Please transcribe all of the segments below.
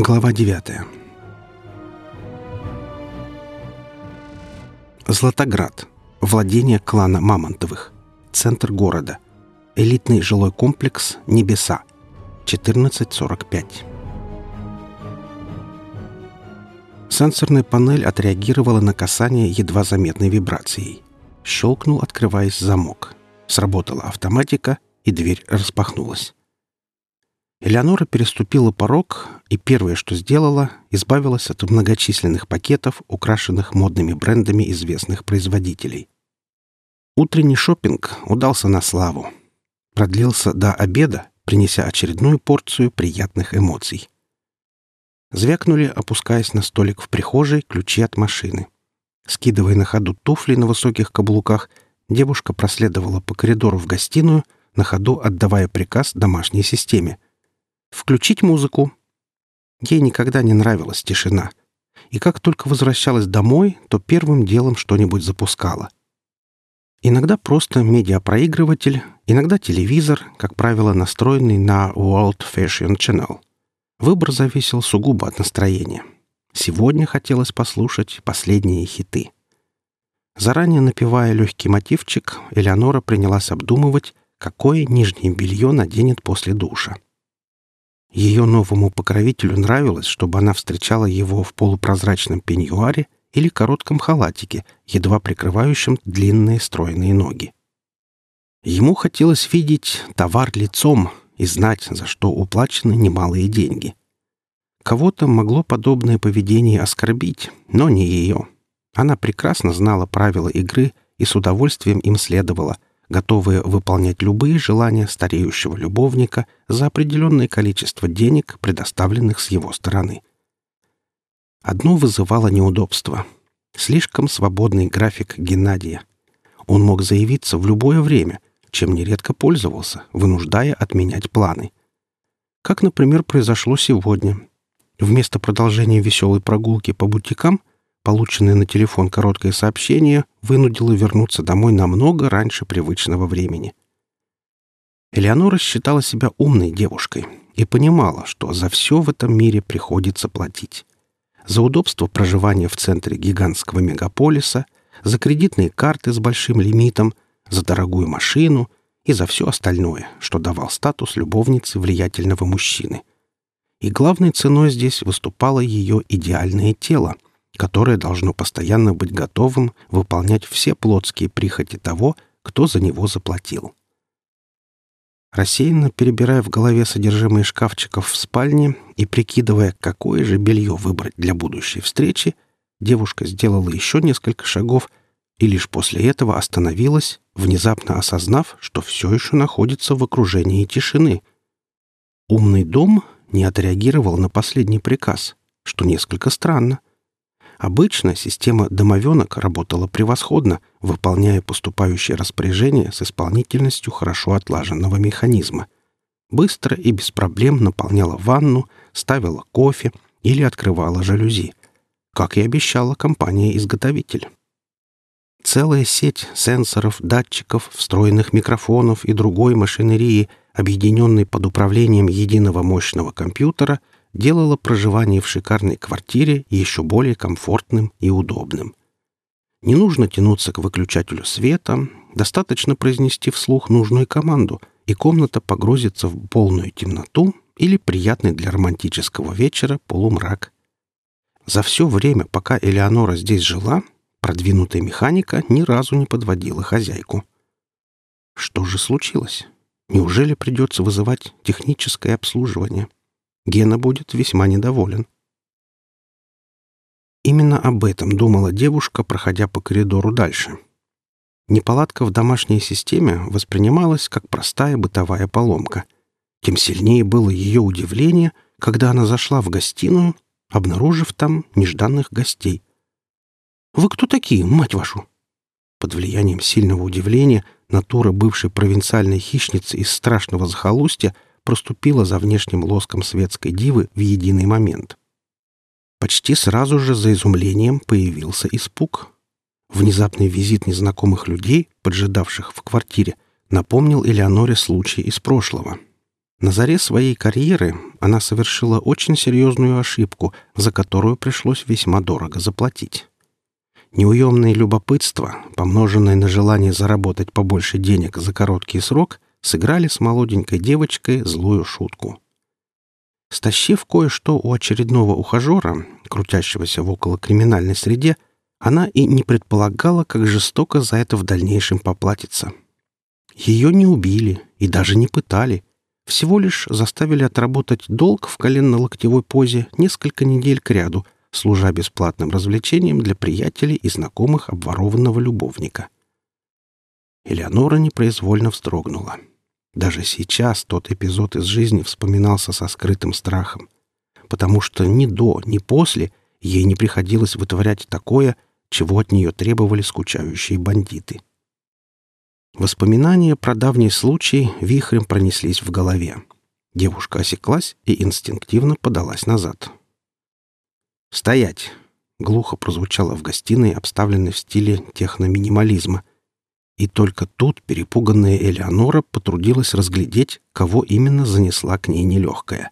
Глава 9 Златоград. Владение клана Мамонтовых. Центр города. Элитный жилой комплекс «Небеса». 14.45. Сенсорная панель отреагировала на касание едва заметной вибрацией. Щелкнул, открываясь замок. Сработала автоматика, и дверь распахнулась. Элеонора переступила порог и первое, что сделала, избавилась от многочисленных пакетов, украшенных модными брендами известных производителей. Утренний шопинг удался на славу. Продлился до обеда, принеся очередную порцию приятных эмоций. Звякнули, опускаясь на столик в прихожей, ключи от машины. Скидывая на ходу туфли на высоких каблуках, девушка проследовала по коридору в гостиную, на ходу отдавая приказ домашней системе — Включить музыку. Ей никогда не нравилась тишина. И как только возвращалась домой, то первым делом что-нибудь запускала. Иногда просто медиапроигрыватель, иногда телевизор, как правило, настроенный на World Fashion Channel. Выбор зависел сугубо от настроения. Сегодня хотелось послушать последние хиты. Заранее напевая легкий мотивчик, Элеонора принялась обдумывать, какое нижнее белье наденет после душа. Ее новому покровителю нравилось, чтобы она встречала его в полупрозрачном пеньюаре или коротком халатике, едва прикрывающем длинные стройные ноги. Ему хотелось видеть товар лицом и знать, за что уплачены немалые деньги. Кого-то могло подобное поведение оскорбить, но не ее. Она прекрасно знала правила игры и с удовольствием им следовала — готовые выполнять любые желания стареющего любовника за определенное количество денег, предоставленных с его стороны. Одно вызывало неудобство. Слишком свободный график Геннадия. Он мог заявиться в любое время, чем нередко пользовался, вынуждая отменять планы. Как, например, произошло сегодня. Вместо продолжения веселой прогулки по бутикам Полученное на телефон короткое сообщение вынудило вернуться домой намного раньше привычного времени. Элеонора считала себя умной девушкой и понимала, что за все в этом мире приходится платить. За удобство проживания в центре гигантского мегаполиса, за кредитные карты с большим лимитом, за дорогую машину и за все остальное, что давал статус любовницы влиятельного мужчины. И главной ценой здесь выступало ее идеальное тело — которое должно постоянно быть готовым выполнять все плотские прихоти того, кто за него заплатил. Рассеянно перебирая в голове содержимое шкафчиков в спальне и прикидывая, какое же белье выбрать для будущей встречи, девушка сделала еще несколько шагов и лишь после этого остановилась, внезапно осознав, что все еще находится в окружении тишины. Умный дом не отреагировал на последний приказ, что несколько странно. Обычно система домовенок работала превосходно, выполняя поступающие распоряжения с исполнительностью хорошо отлаженного механизма. Быстро и без проблем наполняла ванну, ставила кофе или открывала жалюзи, как и обещала компания-изготовитель. Целая сеть сенсоров, датчиков, встроенных микрофонов и другой машинерии, объединенной под управлением единого мощного компьютера — делало проживание в шикарной квартире еще более комфортным и удобным. Не нужно тянуться к выключателю света, достаточно произнести вслух нужную команду, и комната погрузится в полную темноту или приятный для романтического вечера полумрак. За все время, пока Элеонора здесь жила, продвинутая механика ни разу не подводила хозяйку. Что же случилось? Неужели придется вызывать техническое обслуживание? Гена будет весьма недоволен. Именно об этом думала девушка, проходя по коридору дальше. Неполадка в домашней системе воспринималась как простая бытовая поломка. Тем сильнее было ее удивление, когда она зашла в гостиную, обнаружив там нежданных гостей. «Вы кто такие, мать вашу?» Под влиянием сильного удивления натура бывшей провинциальной хищницы из страшного захолустья — проступила за внешним лоском светской дивы в единый момент. Почти сразу же за изумлением появился испуг. Внезапный визит незнакомых людей, поджидавших в квартире, напомнил Элеоноре случай из прошлого. На заре своей карьеры она совершила очень серьезную ошибку, за которую пришлось весьма дорого заплатить. Неуемное любопытство, помноженное на желание заработать побольше денег за короткий срок, сыграли с молоденькой девочкой злую шутку. Стащив кое-что у очередного ухажера, крутящегося в около криминальной среде, она и не предполагала, как жестоко за это в дальнейшем поплатиться. Ее не убили и даже не пытали, всего лишь заставили отработать долг в коленно-локтевой позе несколько недель кряду, служа бесплатным развлечением для приятелей и знакомых обворованного любовника. Элеонора непроизвольно вздрогнула. Даже сейчас тот эпизод из жизни вспоминался со скрытым страхом, потому что ни до, ни после ей не приходилось вытворять такое, чего от нее требовали скучающие бандиты. Воспоминания про давний случай вихрем пронеслись в голове. Девушка осеклась и инстинктивно подалась назад. «Стоять!» — глухо прозвучало в гостиной, обставленной в стиле техноминимализма. И только тут перепуганная Элеонора потрудилась разглядеть, кого именно занесла к ней нелегкая.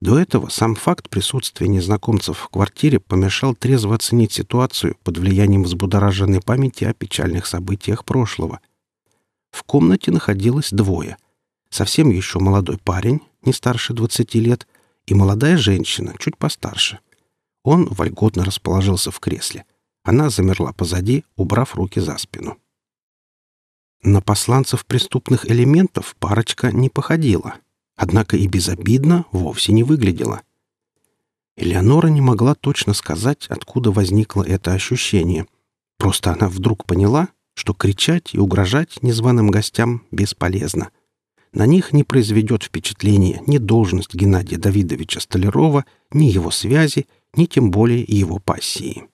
До этого сам факт присутствия незнакомцев в квартире помешал трезво оценить ситуацию под влиянием взбудораженной памяти о печальных событиях прошлого — в комнате находилось двое. Совсем еще молодой парень, не старше 20 лет, и молодая женщина, чуть постарше. Он вольготно расположился в кресле. Она замерла позади, убрав руки за спину. На посланцев преступных элементов парочка не походила, однако и безобидно вовсе не выглядела. Элеонора не могла точно сказать, откуда возникло это ощущение. Просто она вдруг поняла, что кричать и угрожать незваным гостям бесполезно. На них не произведет впечатления ни должность Геннадия Давидовича Столярова, ни его связи, ни тем более его пассии.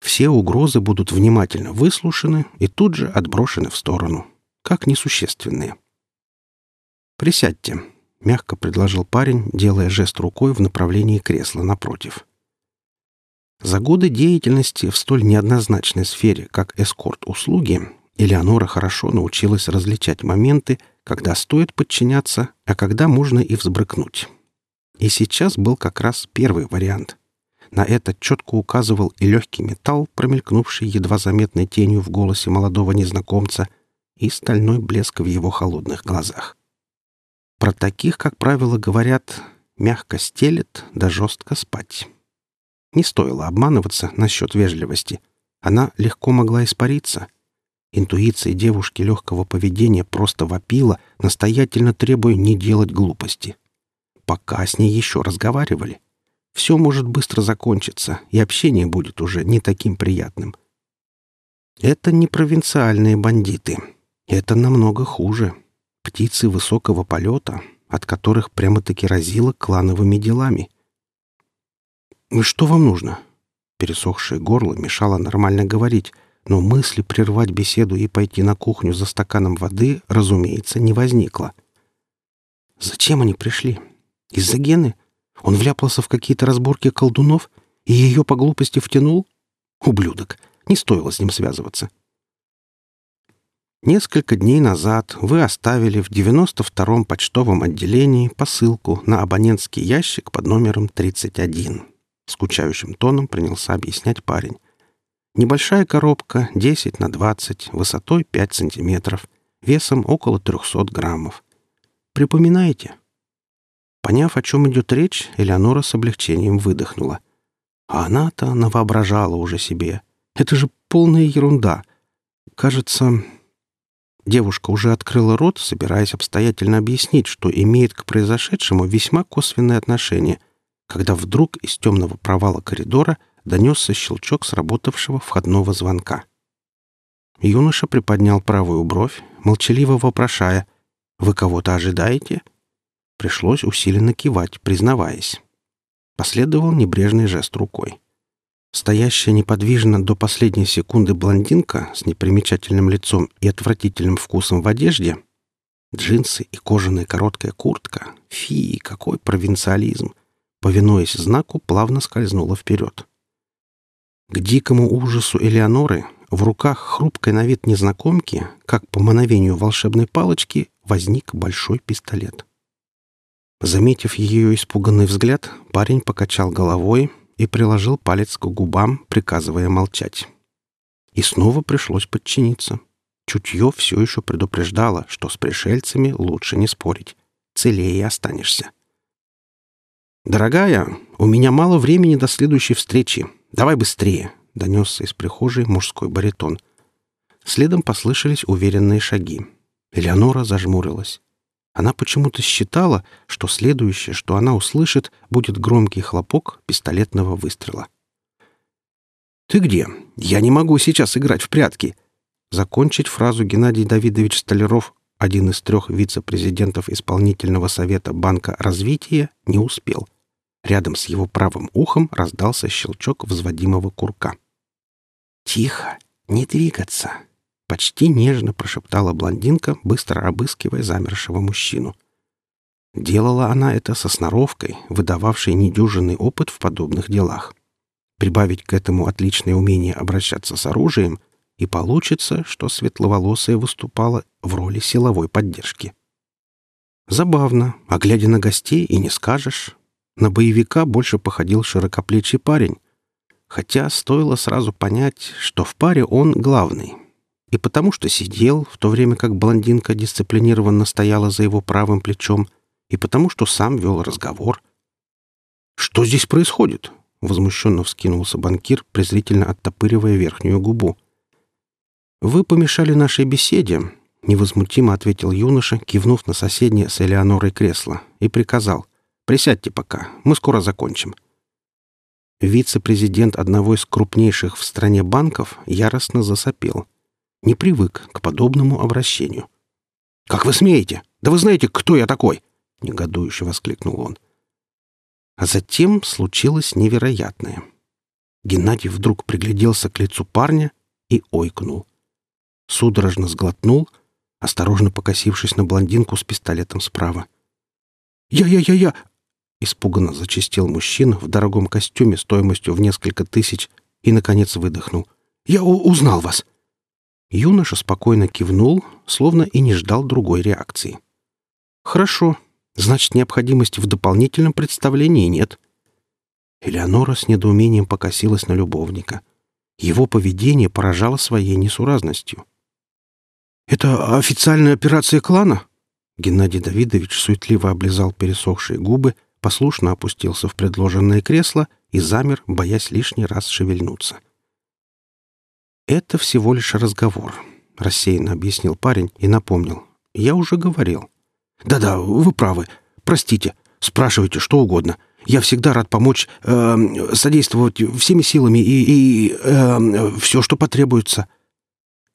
Все угрозы будут внимательно выслушаны и тут же отброшены в сторону, как несущественные. «Присядьте», — мягко предложил парень, делая жест рукой в направлении кресла напротив. За годы деятельности в столь неоднозначной сфере, как эскорт-услуги, Элеонора хорошо научилась различать моменты, когда стоит подчиняться, а когда можно и взбрыкнуть. И сейчас был как раз первый вариант. На это четко указывал и легкий металл, промелькнувший едва заметной тенью в голосе молодого незнакомца, и стальной блеск в его холодных глазах. Про таких, как правило, говорят «мягко стелет, да жестко спать». Не стоило обманываться насчет вежливости. Она легко могла испариться. Интуиция девушки легкого поведения просто вопила, настоятельно требуя не делать глупости. Пока с ней еще разговаривали. Все может быстро закончиться, и общение будет уже не таким приятным. Это не провинциальные бандиты. Это намного хуже. Птицы высокого полета, от которых прямо-таки разило клановыми делами — «Что вам нужно?» Пересохшее горло мешало нормально говорить, но мысли прервать беседу и пойти на кухню за стаканом воды, разумеется, не возникло. «Зачем они пришли? Из-за Гены? Он вляпался в какие-то разборки колдунов и ее по глупости втянул? Ублюдок! Не стоило с ним связываться». Несколько дней назад вы оставили в 92-м почтовом отделении посылку на абонентский ящик под номером 31. Скучающим тоном принялся объяснять парень. Небольшая коробка 10 на 20, высотой 5 сантиметров, весом около 300 граммов. Припоминаете? Поняв, о чем идет речь, Элеонора с облегчением выдохнула. А она-то навоображала уже себе. Это же полная ерунда. Кажется, девушка уже открыла рот, собираясь обстоятельно объяснить, что имеет к произошедшему весьма косвенное отношение — когда вдруг из темного провала коридора донесся щелчок сработавшего входного звонка. Юноша приподнял правую бровь, молчаливо вопрошая «Вы кого-то ожидаете?» Пришлось усиленно кивать, признаваясь. Последовал небрежный жест рукой. Стоящая неподвижно до последней секунды блондинка с непримечательным лицом и отвратительным вкусом в одежде Джинсы и кожаная короткая куртка. Фи, какой провинциализм повинуясь знаку, плавно скользнула вперед. К дикому ужасу Элеоноры в руках хрупкой на вид незнакомки, как по мановению волшебной палочки, возник большой пистолет — Заметив ее испуганный взгляд, парень покачал головой и приложил палец к губам, приказывая молчать. И снова пришлось подчиниться. Чутье все еще предупреждало, что с пришельцами лучше не спорить. Целее останешься. «Дорогая, у меня мало времени до следующей встречи. Давай быстрее!» — донесся из прихожей мужской баритон. Следом послышались уверенные шаги. Элеонора зажмурилась. Она почему-то считала, что следующее, что она услышит, будет громкий хлопок пистолетного выстрела. «Ты где? Я не могу сейчас играть в прятки!» Закончить фразу Геннадий Давидович Столяров, один из трех вице-президентов исполнительного совета Банка развития, не успел. Рядом с его правым ухом раздался щелчок взводимого курка. «Тихо! Не двигаться!» Почти нежно прошептала блондинка, быстро обыскивая замершего мужчину. Делала она это со сноровкой, выдававшей недюжинный опыт в подобных делах. Прибавить к этому отличное умение обращаться с оружием, и получится, что светловолосая выступала в роли силовой поддержки. Забавно, а глядя на гостей и не скажешь. На боевика больше походил широкоплечий парень, хотя стоило сразу понять, что в паре он главный, и потому что сидел, в то время как блондинка дисциплинированно стояла за его правым плечом, и потому что сам вел разговор. «Что здесь происходит?» — возмущенно вскинулся банкир, презрительно оттопыривая верхнюю губу. «Вы помешали нашей беседе», — невозмутимо ответил юноша, кивнув на соседнее с Элеонорой кресло, и приказал. «Присядьте пока, мы скоро закончим». Вице-президент одного из крупнейших в стране банков яростно засопел — не привык к подобному обращению. «Как вы смеете? Да вы знаете, кто я такой!» — негодующе воскликнул он. А затем случилось невероятное. Геннадий вдруг пригляделся к лицу парня и ойкнул. Судорожно сглотнул, осторожно покосившись на блондинку с пистолетом справа. «Я-я-я-я!» — испуганно зачистил мужчина в дорогом костюме стоимостью в несколько тысяч и, наконец, выдохнул. «Я узнал вас!» Юноша спокойно кивнул, словно и не ждал другой реакции. «Хорошо. Значит, необходимости в дополнительном представлении нет». Элеонора с недоумением покосилась на любовника. Его поведение поражало своей несуразностью. «Это официальная операция клана?» Геннадий Давидович суетливо облизал пересохшие губы, послушно опустился в предложенное кресло и замер, боясь лишний раз шевельнуться. — «Это всего лишь разговор», — рассеянно объяснил парень и напомнил. «Я уже говорил». «Да-да, вы правы. Простите. Спрашивайте что угодно. Я всегда рад помочь, э, содействовать всеми силами и, и э, все, что потребуется».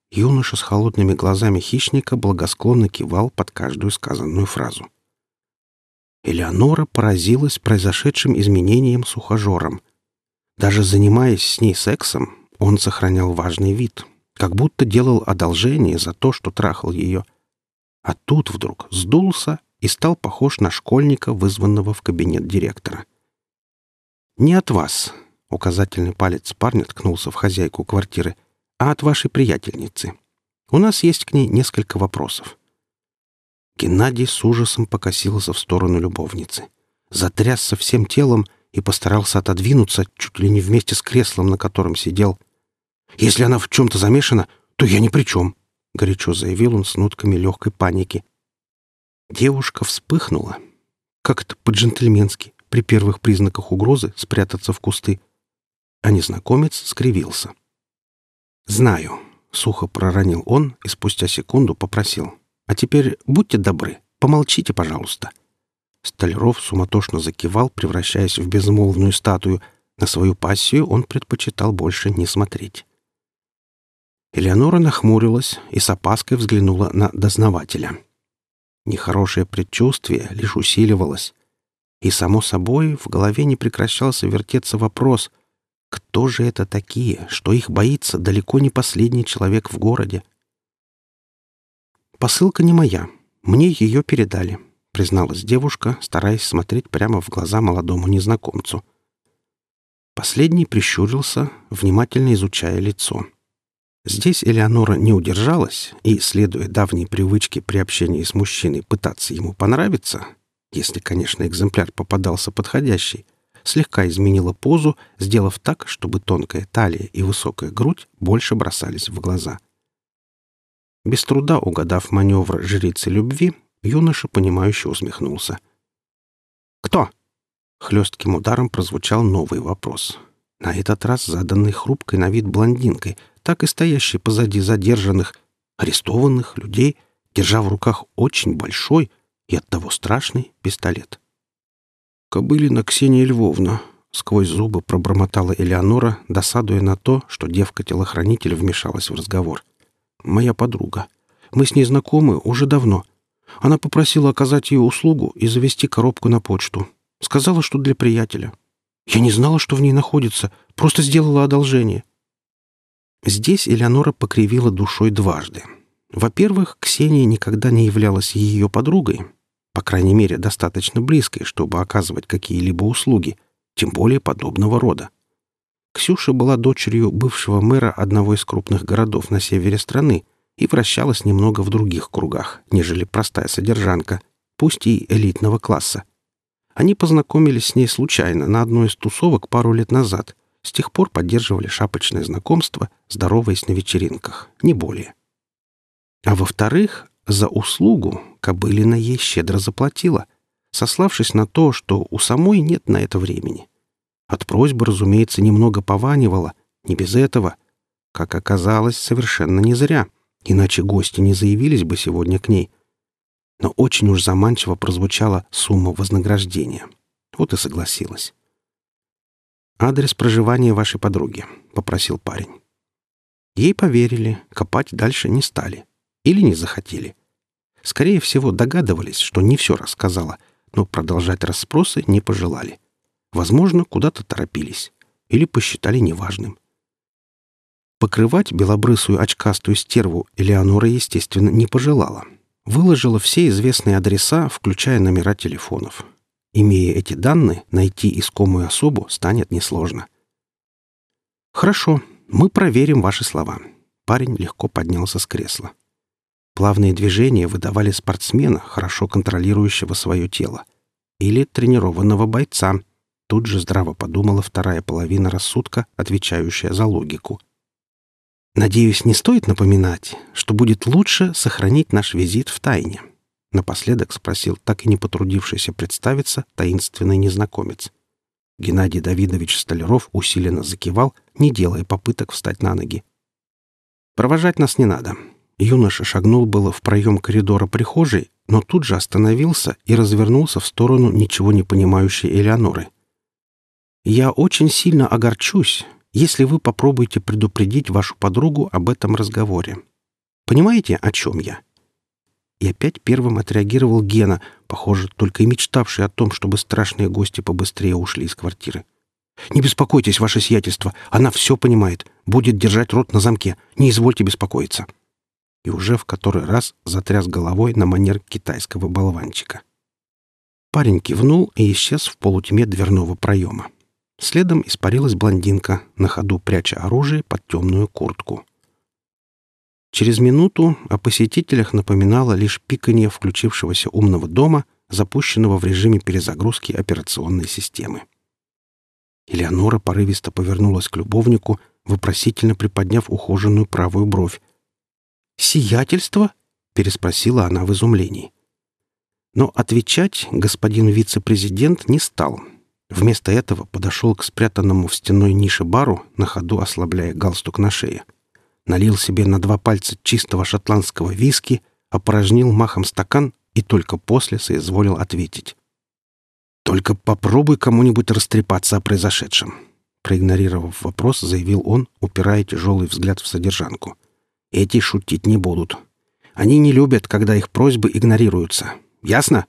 Юноша с холодными глазами хищника благосклонно кивал под каждую сказанную фразу. Элеонора поразилась произошедшим изменением с ухажером. Даже занимаясь с ней сексом, он сохранял важный вид, как будто делал одолжение за то, что трахал ее. А тут вдруг сдулся и стал похож на школьника, вызванного в кабинет директора. «Не от вас», — указательный палец парня ткнулся в хозяйку квартиры, «а от вашей приятельницы. У нас есть к ней несколько вопросов». Геннадий с ужасом покосился в сторону любовницы. Затрясся всем телом и постарался отодвинуться чуть ли не вместе с креслом, на котором сидел. Если она в чем-то замешана, то я ни при чем», — горячо заявил он с нотками легкой паники. Девушка вспыхнула. Как это по-джентльменски, при первых признаках угрозы спрятаться в кусты. А незнакомец скривился. «Знаю», — сухо проронил он и спустя секунду попросил. «А теперь будьте добры, помолчите, пожалуйста». Столяров суматошно закивал, превращаясь в безмолвную статую. На свою пассию он предпочитал больше не смотреть. Элеонора нахмурилась и с опаской взглянула на дознавателя. Нехорошее предчувствие лишь усиливалось. И, само собой, в голове не прекращался вертеться вопрос, кто же это такие, что их боится далеко не последний человек в городе? «Посылка не моя. Мне ее передали», — призналась девушка, стараясь смотреть прямо в глаза молодому незнакомцу. Последний прищурился, внимательно изучая лицо. Здесь Элеонора не удержалась и, следуя давней привычке при общении с мужчиной пытаться ему понравиться, если, конечно, экземпляр попадался подходящий, слегка изменила позу, сделав так, чтобы тонкая талия и высокая грудь больше бросались в глаза. Без труда угадав маневр жрицы любви, юноша, понимающе усмехнулся. «Кто?» Хлестким ударом прозвучал новый вопрос. На этот раз заданный хрупкой на вид блондинкой, так и стоящей позади задержанных, арестованных людей, держа в руках очень большой и оттого страшный пистолет. «Кобылина Ксения Львовна», — сквозь зубы пробормотала Элеонора, досадуя на то, что девка-телохранитель вмешалась в разговор. «Моя подруга. Мы с ней знакомы уже давно. Она попросила оказать ей услугу и завести коробку на почту. Сказала, что для приятеля. Я не знала, что в ней находится, просто сделала одолжение». Здесь Элеонора покривила душой дважды. Во-первых, Ксения никогда не являлась ее подругой, по крайней мере, достаточно близкой, чтобы оказывать какие-либо услуги, тем более подобного рода. Ксюша была дочерью бывшего мэра одного из крупных городов на севере страны и вращалась немного в других кругах, нежели простая содержанка, пусть и элитного класса. Они познакомились с ней случайно на одной из тусовок пару лет назад, с тех пор поддерживали шапочное знакомство, здороваясь на вечеринках, не более. А во-вторых, за услугу Кобылина ей щедро заплатила, сославшись на то, что у самой нет на это времени. От просьбы, разумеется, немного пованивала, не без этого. Как оказалось, совершенно не зря, иначе гости не заявились бы сегодня к ней. Но очень уж заманчиво прозвучала сумма вознаграждения. Вот и согласилась. «Адрес проживания вашей подруги», — попросил парень. Ей поверили, копать дальше не стали. Или не захотели. Скорее всего, догадывались, что не все рассказала, но продолжать расспросы не пожелали. Возможно, куда-то торопились или посчитали неважным. Покрывать белобрысую очкастую стерву Элеонора, естественно, не пожелала. Выложила все известные адреса, включая номера телефонов. Имея эти данные, найти искомую особу станет несложно. «Хорошо, мы проверим ваши слова». Парень легко поднялся с кресла. Плавные движения выдавали спортсмена, хорошо контролирующего свое тело. Или тренированного бойца. Тут же здраво подумала вторая половина рассудка, отвечающая за логику. «Надеюсь, не стоит напоминать, что будет лучше сохранить наш визит в тайне», напоследок спросил так и не потрудившийся представиться таинственный незнакомец. Геннадий Давидович Столяров усиленно закивал, не делая попыток встать на ноги. «Провожать нас не надо. Юноша шагнул было в проем коридора прихожей, но тут же остановился и развернулся в сторону ничего не понимающей Элеоноры. «Я очень сильно огорчусь, если вы попробуете предупредить вашу подругу об этом разговоре. Понимаете, о чем я?» И опять первым отреагировал Гена, похоже, только и мечтавший о том, чтобы страшные гости побыстрее ушли из квартиры. «Не беспокойтесь, ваше сиятельство, она все понимает, будет держать рот на замке, не извольте беспокоиться» и уже в который раз затряс головой на манер китайского болванчика. Парень кивнул и исчез в полутьме дверного проема. Следом испарилась блондинка, на ходу пряча оружие под темную куртку. Через минуту о посетителях напоминало лишь пиканье включившегося умного дома, запущенного в режиме перезагрузки операционной системы. Элеонора порывисто повернулась к любовнику, вопросительно приподняв ухоженную правую бровь, «Сиятельство?» — переспросила она в изумлении. Но отвечать господин вице-президент не стал. Вместо этого подошел к спрятанному в стеной нише бару, на ходу ослабляя галстук на шее. Налил себе на два пальца чистого шотландского виски, опорожнил махом стакан и только после соизволил ответить. «Только попробуй кому-нибудь растрепаться о произошедшем», проигнорировав вопрос, заявил он, упирая тяжелый взгляд в содержанку. Эти шутить не будут. Они не любят, когда их просьбы игнорируются. Ясно?»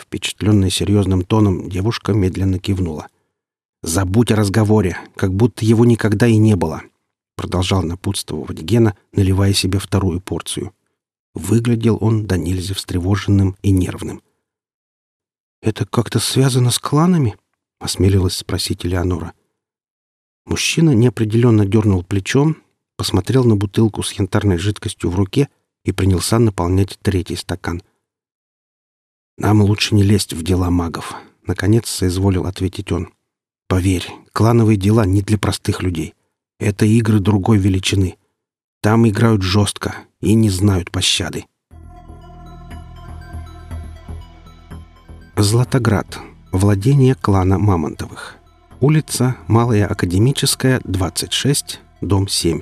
Впечатленная серьезным тоном, девушка медленно кивнула. «Забудь о разговоре, как будто его никогда и не было», продолжал напутствовать Гена, наливая себе вторую порцию. Выглядел он до нельзя встревоженным и нервным. «Это как-то связано с кланами?» — осмелилась спросить Элеонора. Мужчина неопределенно дернул плечом, посмотрел на бутылку с янтарной жидкостью в руке и принялся наполнять третий стакан. «Нам лучше не лезть в дела магов», — наконец соизволил ответить он. «Поверь, клановые дела не для простых людей. Это игры другой величины. Там играют жестко и не знают пощады». Златоград. Владение клана Мамонтовых. Улица Малая Академическая, 26, дом 7,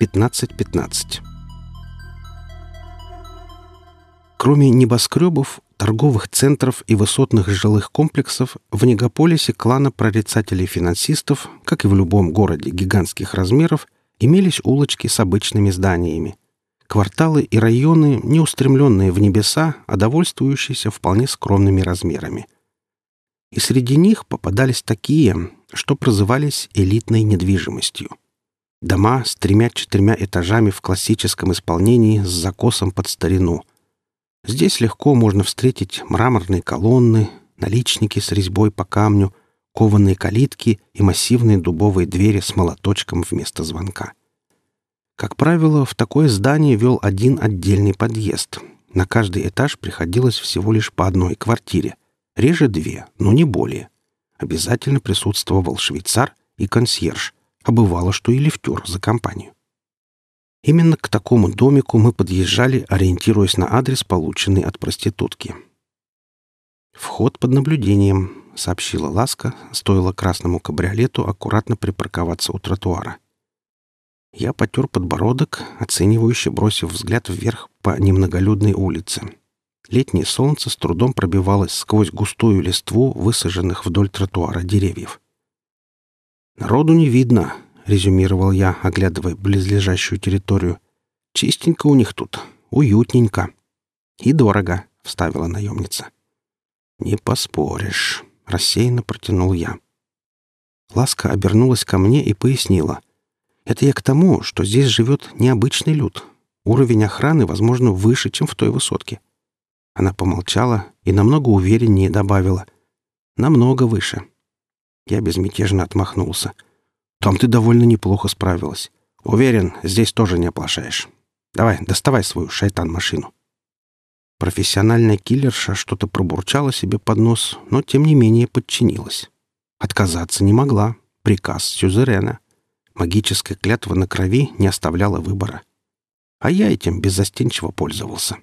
1515. Кроме небоскребов, торговых центров и высотных жилых комплексов, в негаполисе клана прорицателей-финансистов, как и в любом городе гигантских размеров, имелись улочки с обычными зданиями. Кварталы и районы, не устремленные в небеса, а довольствующиеся вполне скромными размерами. И среди них попадались такие, что прозывались элитной недвижимостью. Дома с тремя-четырьмя этажами в классическом исполнении с закосом под старину – Здесь легко можно встретить мраморные колонны, наличники с резьбой по камню, кованые калитки и массивные дубовые двери с молоточком вместо звонка. Как правило, в такое здание вел один отдельный подъезд. На каждый этаж приходилось всего лишь по одной квартире. Реже две, но не более. Обязательно присутствовал швейцар и консьерж, а бывало, что и лифтер за компанию. Именно к такому домику мы подъезжали, ориентируясь на адрес, полученный от проститутки. «Вход под наблюдением», — сообщила Ласка, стоило красному кабриолету аккуратно припарковаться у тротуара. Я потер подбородок, оценивающе бросив взгляд вверх по немноголюдной улице. Летнее солнце с трудом пробивалось сквозь густую листву высаженных вдоль тротуара деревьев. «Народу не видно», резюмировал я, оглядывая близлежащую территорию. «Чистенько у них тут, уютненько. И дорого», — вставила наемница. «Не поспоришь», — рассеянно протянул я. Ласка обернулась ко мне и пояснила. «Это я к тому, что здесь живет необычный люд. Уровень охраны, возможно, выше, чем в той высотке». Она помолчала и намного увереннее добавила. «Намного выше». Я безмятежно отмахнулся. — там ты довольно неплохо справилась. Уверен, здесь тоже не оплошаешь. Давай, доставай свою шайтан-машину». Профессиональная киллерша что-то пробурчала себе под нос, но тем не менее подчинилась. Отказаться не могла. Приказ сюзерена. Магическая клятва на крови не оставляла выбора. А я этим беззастенчиво пользовался.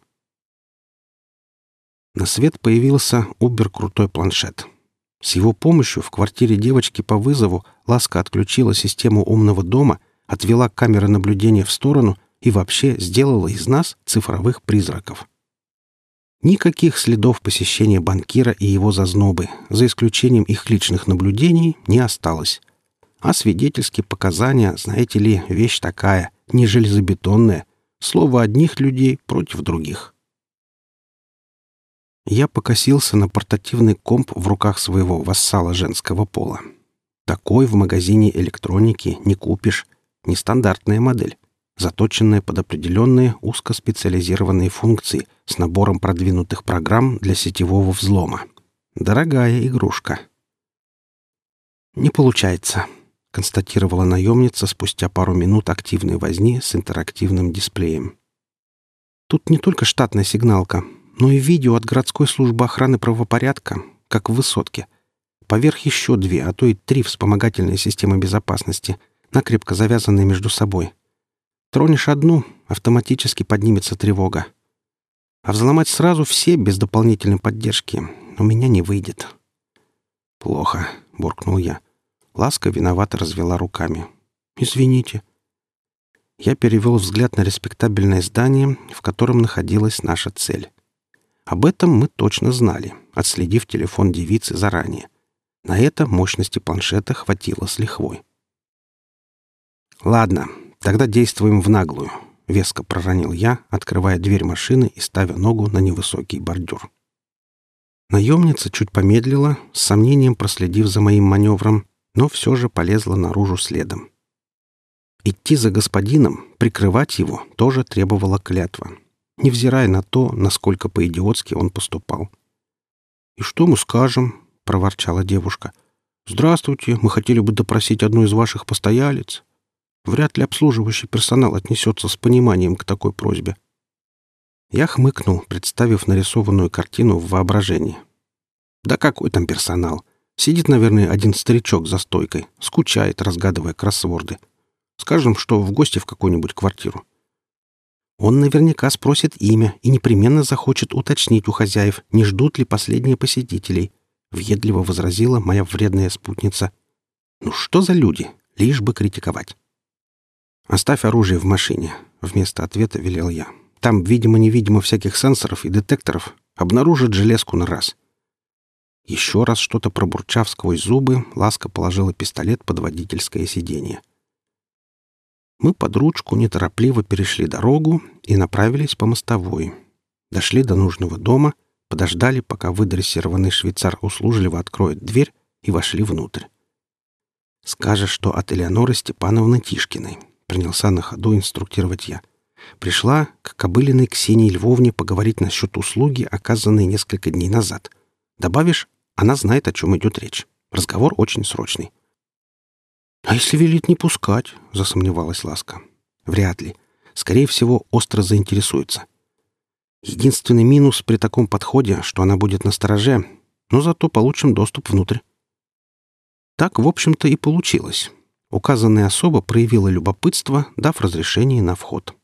На свет появился убер-крутой планшет — с его помощью в квартире девочки по вызову Ласка отключила систему умного дома, отвела камеры наблюдения в сторону и вообще сделала из нас цифровых призраков. Никаких следов посещения банкира и его зазнобы, за исключением их личных наблюдений, не осталось. А свидетельские показания, знаете ли, вещь такая, не железобетонная, слово одних людей против других. Я покосился на портативный комп в руках своего вассала женского пола. Такой в магазине электроники не купишь. Нестандартная модель, заточенная под определенные узкоспециализированные функции с набором продвинутых программ для сетевого взлома. Дорогая игрушка. «Не получается», — констатировала наемница спустя пару минут активной возни с интерактивным дисплеем. «Тут не только штатная сигналка, но и видео от городской службы охраны правопорядка, как в высотке. Поверх еще две, а то и три вспомогательные системы безопасности, накрепко завязанные между собой. Тронешь одну — автоматически поднимется тревога. А взломать сразу все без дополнительной поддержки у меня не выйдет. «Плохо», — буркнул я. Ласка виновато развела руками. «Извините». Я перевел взгляд на респектабельное здание, в котором находилась наша цель. Об этом мы точно знали, отследив телефон девицы заранее. На это мощности планшета хватило с лихвой. «Ладно, тогда действуем в наглую», — веско проронил я, открывая дверь машины и ставя ногу на невысокий бордюр. Наемница чуть помедлила, с сомнением проследив за моим маневром, но все же полезла наружу следом. Идти за господином, прикрывать его, тоже требовала клятва, невзирая на то, насколько по-идиотски он поступал. «И что мы скажем?» — проворчала девушка. «Здравствуйте, мы хотели бы допросить одну из ваших постоялец». Вряд ли обслуживающий персонал отнесется с пониманием к такой просьбе. Я хмыкнул, представив нарисованную картину в воображении. Да какой там персонал? Сидит, наверное, один старичок за стойкой, скучает, разгадывая кроссворды. Скажем, что в гости в какую-нибудь квартиру. Он наверняка спросит имя и непременно захочет уточнить у хозяев, не ждут ли последние посетителей. Въедливо возразила моя вредная спутница. Ну что за люди? Лишь бы критиковать. «Оставь оружие в машине», — вместо ответа велел я. «Там, видимо-невидимо, всяких сенсоров и детекторов. Обнаружат железку на раз». Еще раз что-то пробурчав сквозь зубы, Ласка положила пистолет под водительское сиденье. Мы под ручку неторопливо перешли дорогу и направились по мостовой. Дошли до нужного дома, подождали, пока выдрессированный швейцар услужливо откроет дверь, и вошли внутрь. «Скажешь, что от Элеоноры Степановны Тишкиной», — принялся на ходу инструктировать я. Пришла к Кобылиной Ксении Львовне поговорить насчет услуги, оказанной несколько дней назад. Добавишь, она знает, о чем идет речь. Разговор очень срочный. «А если велит не пускать?» — засомневалась Ласка. «Вряд ли. Скорее всего, остро заинтересуется. Единственный минус при таком подходе, что она будет на стороже, но зато получим доступ внутрь». Так, в общем-то, и получилось. Указанная особа проявила любопытство, дав разрешение на вход.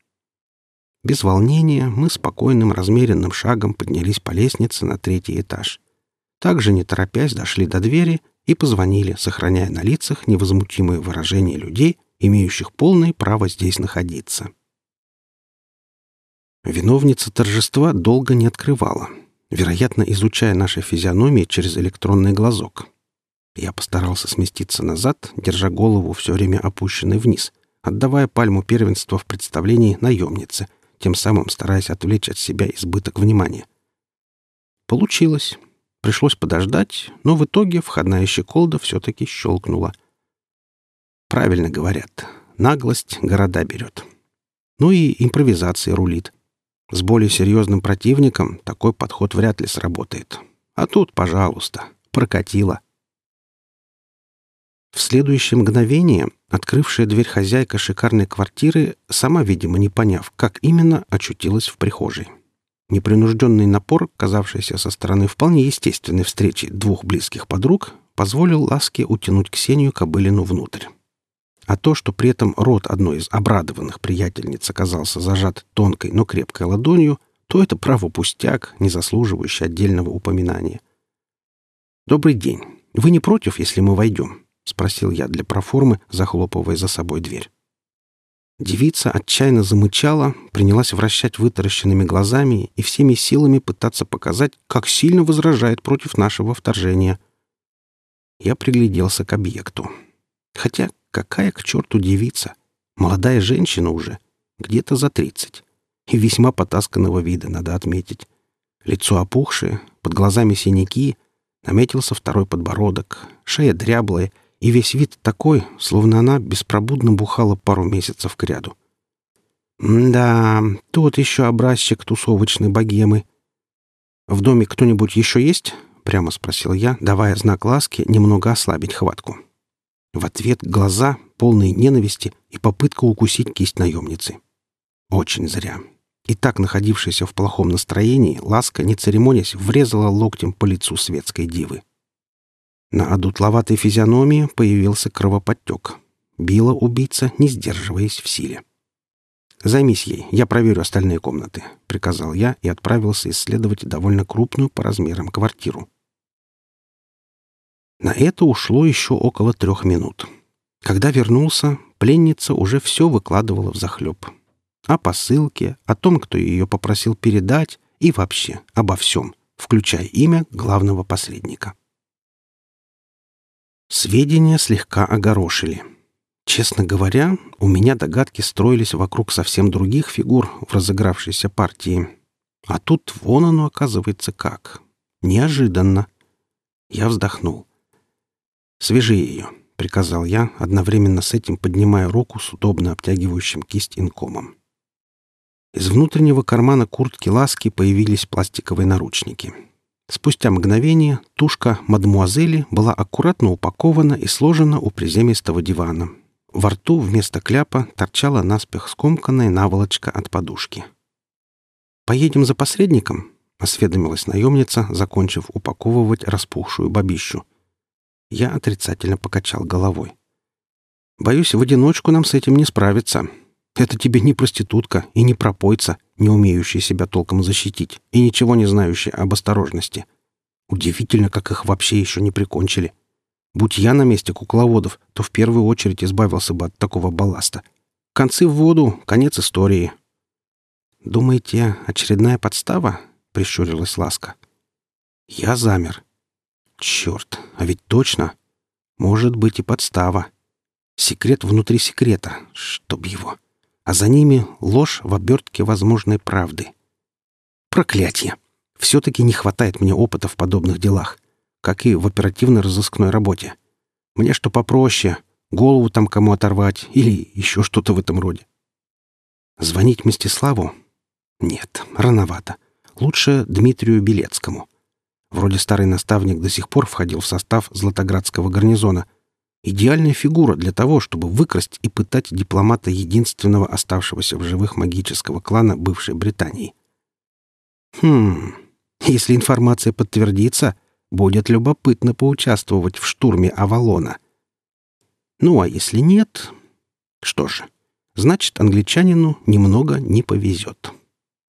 Без волнения мы спокойным размеренным шагом поднялись по лестнице на третий этаж. Также, не торопясь, дошли до двери и позвонили, сохраняя на лицах невозмутимое выражение людей, имеющих полное право здесь находиться. Виновница торжества долго не открывала, вероятно, изучая наши физиономии через электронный глазок. Я постарался сместиться назад, держа голову все время опущенной вниз, отдавая пальму первенства в представлении наемнице, тем самым стараясь отвлечь от себя избыток внимания. Получилось. Пришлось подождать, но в итоге входная щеколда все-таки щелкнула. Правильно говорят, наглость города берет. Ну и импровизация рулит. С более серьезным противником такой подход вряд ли сработает. А тут, пожалуйста, прокатило. В следующее мгновение открывшая дверь хозяйка шикарной квартиры, сама, видимо, не поняв, как именно, очутилась в прихожей. Непринужденный напор, казавшийся со стороны вполне естественной встречи двух близких подруг, позволил Ласке утянуть Ксению Кобылину внутрь. А то, что при этом рот одной из обрадованных приятельниц оказался зажат тонкой, но крепкой ладонью, то это право пустяк, не заслуживающий отдельного упоминания. «Добрый день. Вы не против, если мы войдем?» — спросил я для проформы, захлопывая за собой дверь. Девица отчаянно замычала, принялась вращать вытаращенными глазами и всеми силами пытаться показать, как сильно возражает против нашего вторжения. Я пригляделся к объекту. Хотя какая к черту девица? Молодая женщина уже, где-то за тридцать. И весьма потасканного вида, надо отметить. Лицо опухшее, под глазами синяки, наметился второй подбородок, шея дряблая и весь вид такой, словно она беспробудно бухала пару месяцев кряду. «Да, тот еще образчик тусовочной богемы. В доме кто-нибудь еще есть?» — прямо спросил я, давая знак ласки немного ослабить хватку. В ответ глаза, полные ненависти и попытка укусить кисть наемницы. Очень зря. И так находившаяся в плохом настроении, ласка, не церемонясь, врезала локтем по лицу светской дивы. На одутловатой физиономии появился кровоподтек. Била убийца, не сдерживаясь в силе. «Займись ей, я проверю остальные комнаты», — приказал я и отправился исследовать довольно крупную по размерам квартиру. На это ушло еще около трех минут. Когда вернулся, пленница уже все выкладывала в захлеб. О посылке, о том, кто ее попросил передать, и вообще обо всем, включая имя главного посредника. Сведения слегка огорошили. Честно говоря, у меня догадки строились вокруг совсем других фигур в разыгравшейся партии. А тут вон оно оказывается как. Неожиданно. Я вздохнул. «Свяжи ее», — приказал я, одновременно с этим поднимая руку с удобно обтягивающим кисть инкомом. Из внутреннего кармана куртки Ласки появились пластиковые наручники — Спустя мгновение тушка мадмуазели была аккуратно упакована и сложена у приземистого дивана. Во рту вместо кляпа торчала наспех скомканная наволочка от подушки. «Поедем за посредником?» — осведомилась наемница, закончив упаковывать распухшую бабищу. Я отрицательно покачал головой. «Боюсь, в одиночку нам с этим не справиться. Это тебе не проститутка и не пропойца, не умеющая себя толком защитить и ничего не знающая об осторожности. Удивительно, как их вообще еще не прикончили. Будь я на месте кукловодов, то в первую очередь избавился бы от такого балласта. Концы в воду, конец истории. «Думаете, очередная подстава?» — прищурилась Ласка. Я замер. «Черт, а ведь точно. Может быть и подстава. Секрет внутри секрета, чтоб его. А за ними ложь в обертке возможной правды. Проклятье! Все-таки не хватает мне опыта в подобных делах как и в оперативно-розыскной работе. Мне что попроще, голову там кому оторвать или еще что-то в этом роде. Звонить Мстиславу? Нет, рановато. Лучше Дмитрию Белецкому. Вроде старый наставник до сих пор входил в состав Златоградского гарнизона. Идеальная фигура для того, чтобы выкрасть и пытать дипломата единственного оставшегося в живых магического клана бывшей Британии. Хм, если информация подтвердится, Будет любопытно поучаствовать в штурме Авалона. Ну, а если нет... Что же, значит, англичанину немного не повезет.